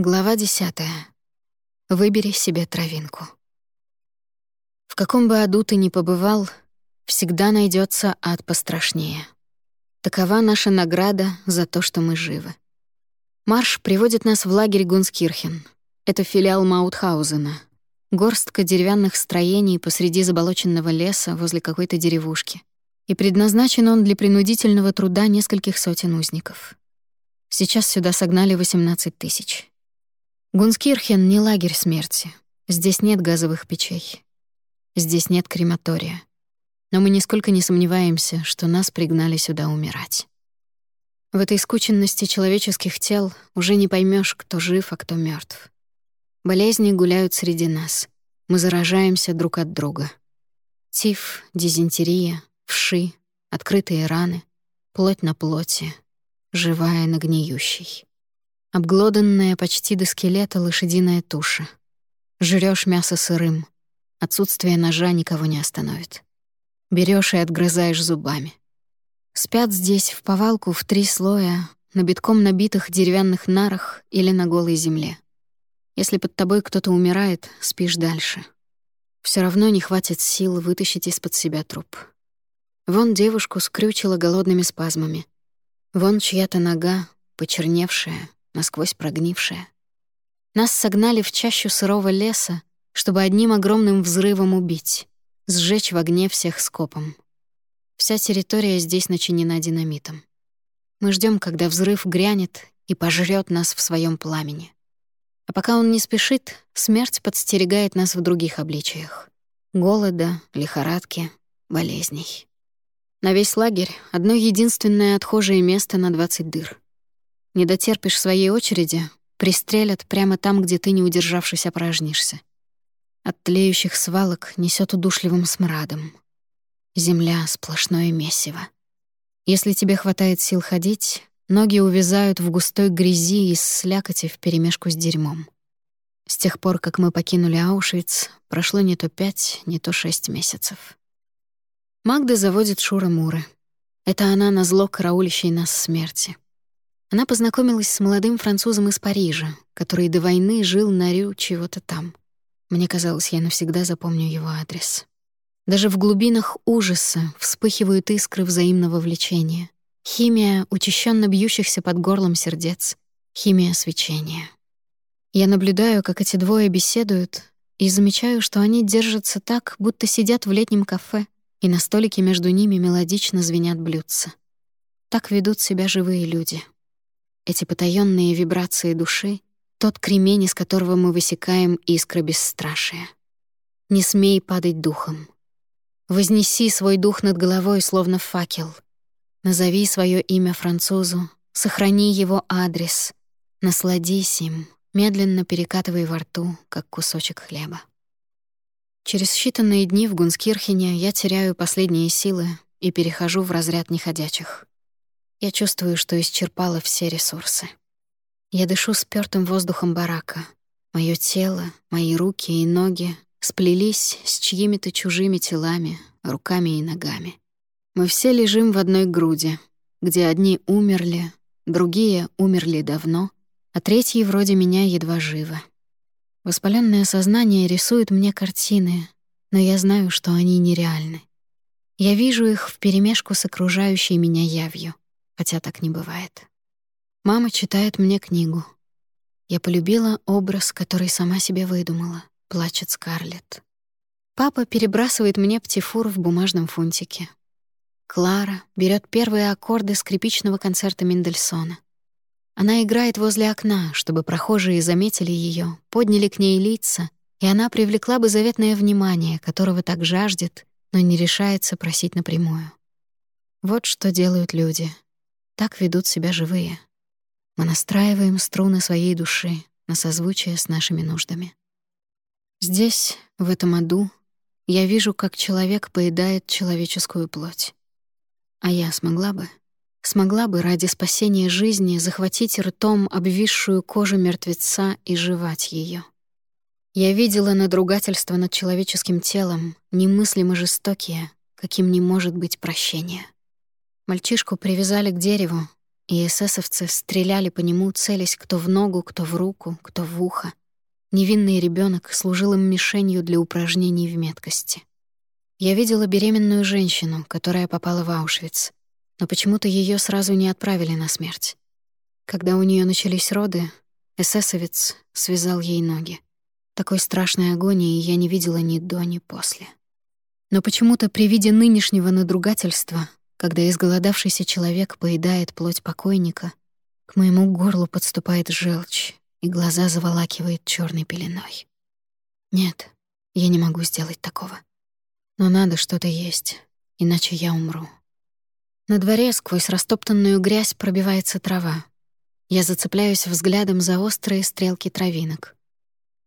Глава десятая. Выбери себе травинку. В каком бы аду ты ни побывал, всегда найдется ад пострашнее. Такова наша награда за то, что мы живы. Марш приводит нас в лагерь Гунскирхен. Это филиал Маутхаузена. Горстка деревянных строений посреди заболоченного леса возле какой-то деревушки. И предназначен он для принудительного труда нескольких сотен узников. Сейчас сюда согнали 18 тысяч. Гунскирхен — не лагерь смерти. Здесь нет газовых печей. Здесь нет крематория. Но мы нисколько не сомневаемся, что нас пригнали сюда умирать. В этой скученности человеческих тел уже не поймешь, кто жив, а кто мертв. Болезни гуляют среди нас. Мы заражаемся друг от друга. Тиф, дизентерия, вши, открытые раны, плоть на плоти, живая на гниющей. Обглоданная почти до скелета лошадиная туша. Жрёшь мясо сырым. Отсутствие ножа никого не остановит. Берёшь и отгрызаешь зубами. Спят здесь в повалку в три слоя, на битком набитых деревянных нарах или на голой земле. Если под тобой кто-то умирает, спишь дальше. Всё равно не хватит сил вытащить из-под себя труп. Вон девушку скрючила голодными спазмами. Вон чья-то нога, почерневшая, насквозь прогнившая. Нас согнали в чащу сырого леса, чтобы одним огромным взрывом убить, сжечь в огне всех скопом. Вся территория здесь начинена динамитом. Мы ждем, когда взрыв грянет и пожрет нас в своем пламени. А пока он не спешит, смерть подстерегает нас в других обличиях. Голода, лихорадки, болезней. На весь лагерь — одно единственное отхожее место на 20 дыр. Не дотерпишь своей очереди, пристрелят прямо там, где ты, не удержавшись, опорожнишься. От тлеющих свалок несет удушливым смрадом. Земля — сплошное месиво. Если тебе хватает сил ходить, ноги увязают в густой грязи и слякоти вперемешку с дерьмом. С тех пор, как мы покинули Аушвиц, прошло не то пять, не то шесть месяцев. Магда заводит Шура-Муры. Это она назло караулищей нас смерти. Она познакомилась с молодым французом из Парижа, который до войны жил на Рю чего-то там. Мне казалось, я навсегда запомню его адрес. Даже в глубинах ужаса вспыхивают искры взаимного влечения. Химия учащенно бьющихся под горлом сердец. Химия свечения. Я наблюдаю, как эти двое беседуют, и замечаю, что они держатся так, будто сидят в летнем кафе, и на столике между ними мелодично звенят блюдца. Так ведут себя живые люди — эти потаённые вибрации души — тот кремень, из которого мы высекаем искры бесстрашия. Не смей падать духом. Вознеси свой дух над головой, словно факел. Назови свое имя французу, сохрани его адрес, насладись им, медленно перекатывай во рту, как кусочек хлеба. Через считанные дни в Гунскирхене я теряю последние силы и перехожу в разряд неходячих. Я чувствую, что исчерпала все ресурсы. Я дышу спёртым воздухом барака. Моё тело, мои руки и ноги сплелись с чьими-то чужими телами, руками и ногами. Мы все лежим в одной груди, где одни умерли, другие умерли давно, а третьи вроде меня едва живы. Воспалённое сознание рисует мне картины, но я знаю, что они нереальны. Я вижу их вперемешку с окружающей меня явью хотя так не бывает. Мама читает мне книгу. Я полюбила образ, который сама себе выдумала, плачет Скарлетт. Папа перебрасывает мне птифур в бумажном фунтике. Клара берет первые аккорды скрипичного концерта Мендельсона. Она играет возле окна, чтобы прохожие заметили ее, подняли к ней лица, и она привлекла бы заветное внимание, которого так жаждет, но не решается просить напрямую. Вот что делают люди, так ведут себя живые. Мы настраиваем струны своей души на созвучие с нашими нуждами. Здесь, в этом аду, я вижу, как человек поедает человеческую плоть. А я смогла бы, смогла бы ради спасения жизни захватить ртом обвисшую кожу мертвеца и жевать ее. Я видела надругательство над человеческим телом, немыслимо жестокие, каким не может быть прощения. Мальчишку привязали к дереву, и эсэсовцы стреляли по нему, целясь кто в ногу, кто в руку, кто в ухо. Невинный ребенок служил им мишенью для упражнений в меткости. Я видела беременную женщину, которая попала в Аушвиц, но почему-то ее сразу не отправили на смерть. Когда у нее начались роды, эсэсовец связал ей ноги. Такой страшной агонии я не видела ни до, ни после. Но почему-то при виде нынешнего надругательства, когда изголодавшийся человек поедает плоть покойника, к моему горлу подступает желчь, и глаза заволакивает черной пеленой. Нет, я не могу сделать такого. Но надо что-то есть, иначе я умру. На дворе сквозь растоптанную грязь пробивается трава. Я зацепляюсь взглядом за острые стрелки травинок.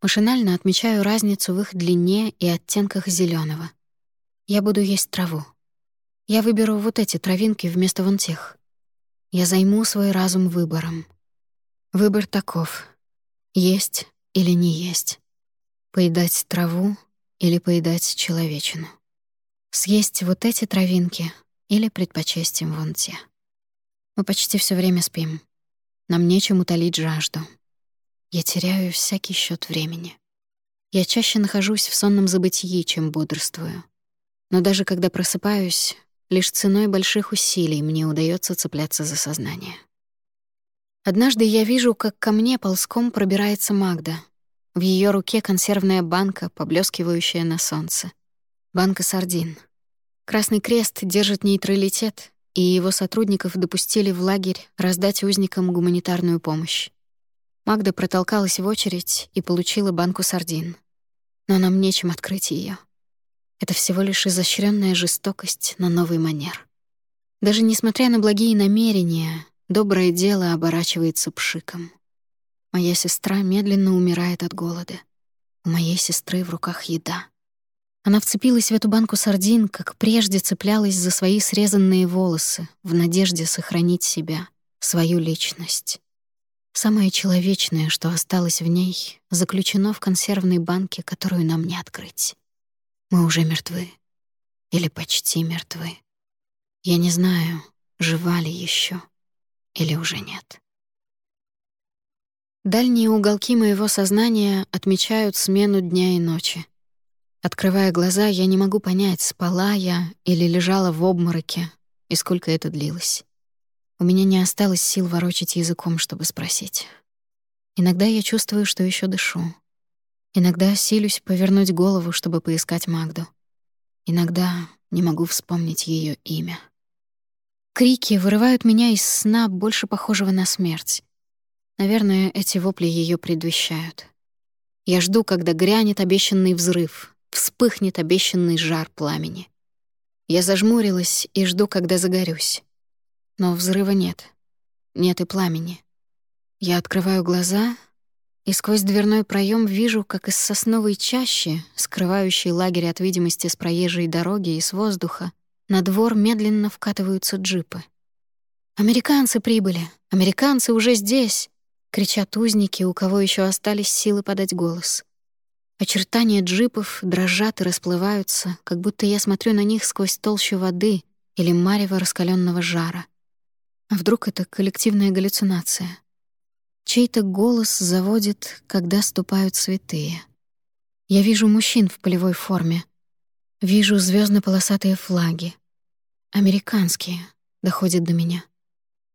Машинально отмечаю разницу в их длине и оттенках зеленого. Я буду есть траву. Я выберу вот эти травинки вместо вон тех. Я займу свой разум выбором. Выбор таков — есть или не есть. Поедать траву или поедать человечину. Съесть вот эти травинки или предпочесть им вон те. Мы почти все время спим. Нам нечем утолить жажду. Я теряю всякий счет времени. Я чаще нахожусь в сонном забытии, чем бодрствую. Но даже когда просыпаюсь, лишь ценой больших усилий мне удается цепляться за сознание. Однажды я вижу, как ко мне ползком пробирается Магда. В ее руке консервная банка, поблескивающая на солнце. Банка сардин. Красный Крест держит нейтралитет, и его сотрудников допустили в лагерь раздать узникам гуманитарную помощь. Магда протолкалась в очередь и получила банку сардин. Но нам нечем открыть ее. Это всего лишь изощренная жестокость на новый манер. Даже несмотря на благие намерения, доброе дело оборачивается пшиком. Моя сестра медленно умирает от голода. У моей сестры в руках еда. Она вцепилась в эту банку сардин, как прежде цеплялась за свои срезанные волосы, в надежде сохранить себя, свою личность. Самое человечное, что осталось в ней, заключено в консервной банке, которую нам не открыть. Мы уже мертвы. Или почти мертвы. Я не знаю, жива ли еще или уже нет. Дальние уголки моего сознания отмечают смену дня и ночи. Открывая глаза, я не могу понять, спала я или лежала в обмороке, и сколько это длилось. У меня не осталось сил ворочать языком, чтобы спросить. Иногда я чувствую, что еще дышу. Иногда силюсь повернуть голову, чтобы поискать Магду. Иногда не могу вспомнить ее имя. Крики вырывают меня из сна, больше похожего на смерть. Наверное, эти вопли ее предвещают. Я жду, когда грянет обещанный взрыв, вспыхнет обещанный жар пламени. Я зажмурилась и жду, когда загорюсь. Но взрыва нет. Нет и пламени. Я открываю глаза и сквозь дверной проем вижу, как из сосновой чащи, скрывающей лагерь от видимости с проезжей дороги и с воздуха, на двор медленно вкатываются джипы. «Американцы прибыли! Американцы уже здесь!» — кричат узники, у кого еще остались силы подать голос. Очертания джипов дрожат и расплываются, как будто я смотрю на них сквозь толщу воды или марево раскаленного жара. А вдруг это коллективная галлюцинация? Чей-то голос заводит, когда ступают святые. Я вижу мужчин в полевой форме. Вижу звездно полосатые флаги. Американские, доходит до меня.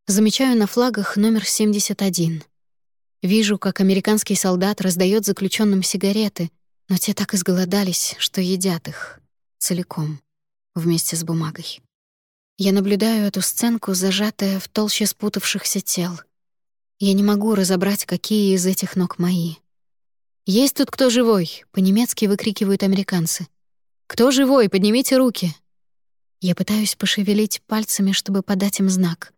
Замечаю на флагах номер 71. Вижу, как американский солдат раздает заключенным сигареты, но те так изголодались, что едят их целиком, вместе с бумагой. Я наблюдаю эту сценку, зажатая в толще спутавшихся тел. Я не могу разобрать, какие из этих ног мои. «Есть тут кто живой?» — по-немецки выкрикивают американцы. «Кто живой? Поднимите руки!» Я пытаюсь пошевелить пальцами, чтобы подать им знак.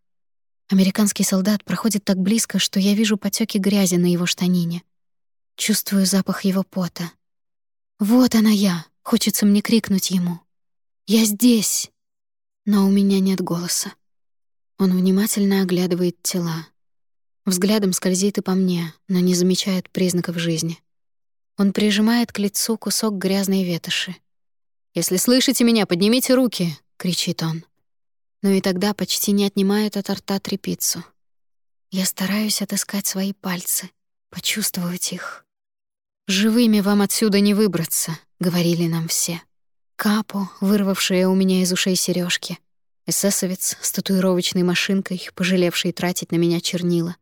Американский солдат проходит так близко, что я вижу потеки грязи на его штанине. Чувствую запах его пота. Вот она я, хочется мне крикнуть ему. Я здесь. Но у меня нет голоса. Он внимательно оглядывает тела. Взглядом скользит и по мне, но не замечает признаков жизни. Он прижимает к лицу кусок грязной ветоши. «Если слышите меня, поднимите руки!» — кричит он. Но и тогда почти не отнимает от рта трепицу. Я стараюсь отыскать свои пальцы, почувствовать их. «Живыми вам отсюда не выбраться», — говорили нам все. Капо, вырвавшая у меня из ушей сережки, эсэсовец с татуировочной машинкой, пожалевший тратить на меня чернила,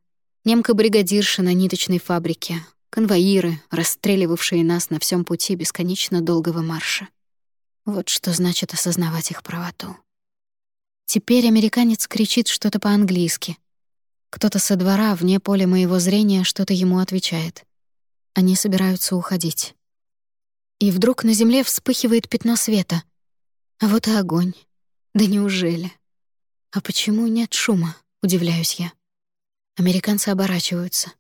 немка-бригадирша на ниточной фабрике, конвоиры, расстреливавшие нас на всем пути бесконечно долгого марша. Вот что значит осознавать их правоту. Теперь американец кричит что-то по-английски. Кто-то со двора, вне поля моего зрения, что-то ему отвечает. Они собираются уходить. И вдруг на земле вспыхивает пятно света. А вот и огонь. Да неужели? А почему нет шума, удивляюсь я. Американцы оборачиваются.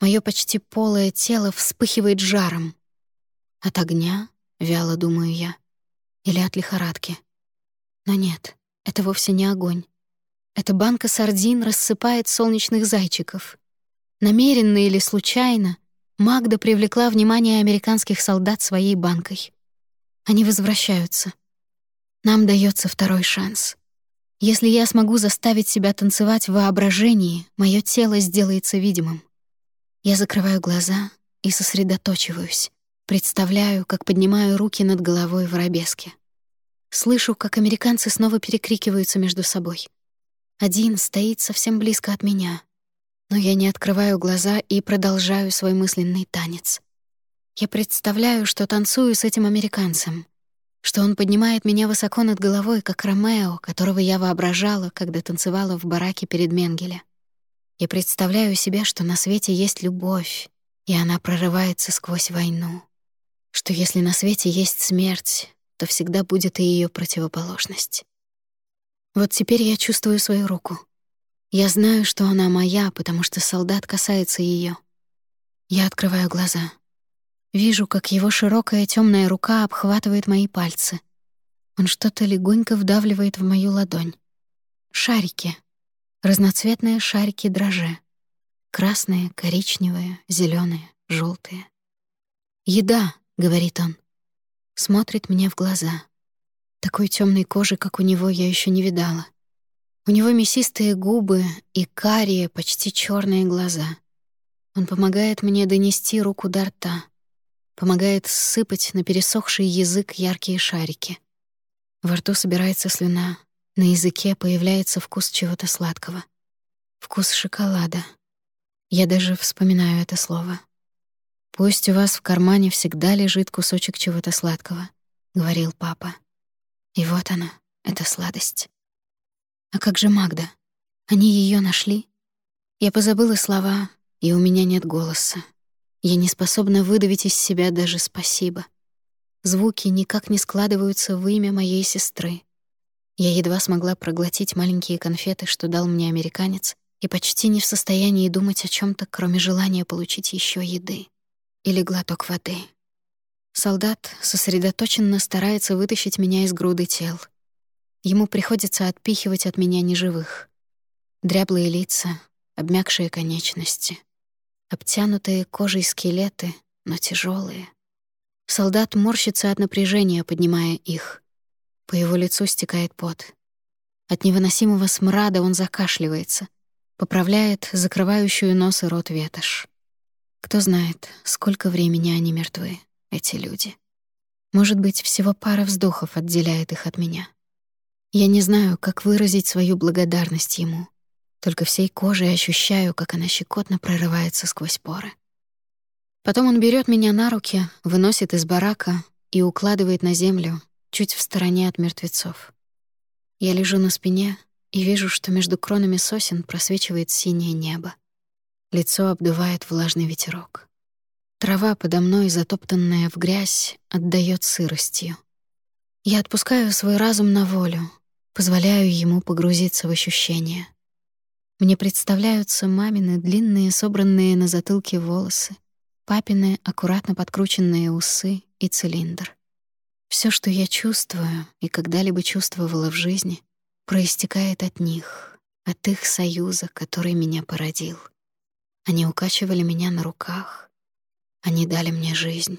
Моё почти полое тело вспыхивает жаром. От огня, вяло думаю я, или от лихорадки. Но нет, это вовсе не огонь. Эта банка сардин рассыпает солнечных зайчиков. Намеренно или случайно Магда привлекла внимание американских солдат своей банкой. Они возвращаются. Нам дается второй шанс. Если я смогу заставить себя танцевать в воображении, мое тело сделается видимым. Я закрываю глаза и сосредоточиваюсь, представляю, как поднимаю руки над головой в арабеске. Слышу, как американцы снова перекрикиваются между собой. Один стоит совсем близко от меня, но я не открываю глаза и продолжаю свой мысленный танец. Я представляю, что танцую с этим американцем, что он поднимает меня высоко над головой, как Ромео, которого я воображала, когда танцевала в бараке перед Менгеле. Я представляю себе, что на свете есть любовь, и она прорывается сквозь войну, что если на свете есть смерть, то всегда будет и ее противоположность. Вот теперь я чувствую свою руку. Я знаю, что она моя, потому что солдат касается ее. Я открываю глаза. Вижу, как его широкая темная рука обхватывает мои пальцы. Он что-то легонько вдавливает в мою ладонь. Шарики. Разноцветные шарики дрожжи. Красные, коричневые, зеленые, желтые. «Еда», — говорит он смотрит мне в глаза. Такой темной кожи, как у него, я еще не видала. У него мясистые губы и карие, почти черные глаза. Он помогает мне донести руку до рта, помогает сыпать на пересохший язык яркие шарики. Во рту собирается слюна, на языке появляется вкус чего-то сладкого. Вкус шоколада. Я даже вспоминаю это слово. «Пусть у вас в кармане всегда лежит кусочек чего-то сладкого», — говорил папа. И вот она, эта сладость. А как же Магда? Они ее нашли? Я позабыла слова, и у меня нет голоса. Я не способна выдавить из себя даже спасибо. Звуки никак не складываются в имя моей сестры. Я едва смогла проглотить маленькие конфеты, что дал мне американец, и почти не в состоянии думать о чем то кроме желания получить еще еды или глоток воды. Солдат сосредоточенно старается вытащить меня из груды тел. Ему приходится отпихивать от меня неживых. Дряблые лица, обмякшие конечности, обтянутые кожей скелеты, но тяжелые. Солдат морщится от напряжения, поднимая их. По его лицу стекает пот. От невыносимого смрада он закашливается, поправляет закрывающую нос и рот ветошь. Кто знает, сколько времени они мертвы, эти люди. Может быть, всего пара вздохов отделяет их от меня. Я не знаю, как выразить свою благодарность ему. Только всей кожей ощущаю, как она щекотно прорывается сквозь поры. Потом он берет меня на руки, выносит из барака и укладывает на землю, чуть в стороне от мертвецов. Я лежу на спине и вижу, что между кронами сосен просвечивает синее небо. Лицо обдувает влажный ветерок. Трава подо мной, затоптанная в грязь, отдаёт сыростью. Я отпускаю свой разум на волю, позволяю ему погрузиться в ощущения. Мне представляются мамины длинные, собранные на затылке волосы, папины аккуратно подкрученные усы и цилиндр. Всё, что я чувствую и когда-либо чувствовала в жизни, проистекает от них, от их союза, который меня породил. Они укачивали меня на руках. Они дали мне жизнь.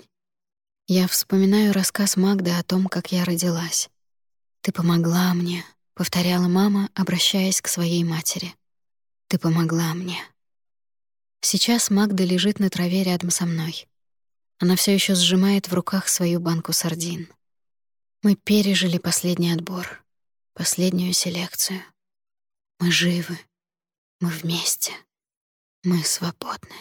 Я вспоминаю рассказ Магды о том, как я родилась. «Ты помогла мне», — повторяла мама, обращаясь к своей матери. Ты помогла мне. Сейчас Магда лежит на траве рядом со мной. Она все еще сжимает в руках свою банку сардин. Мы пережили последний отбор, последнюю селекцию. Мы живы. Мы вместе. Мы свободны.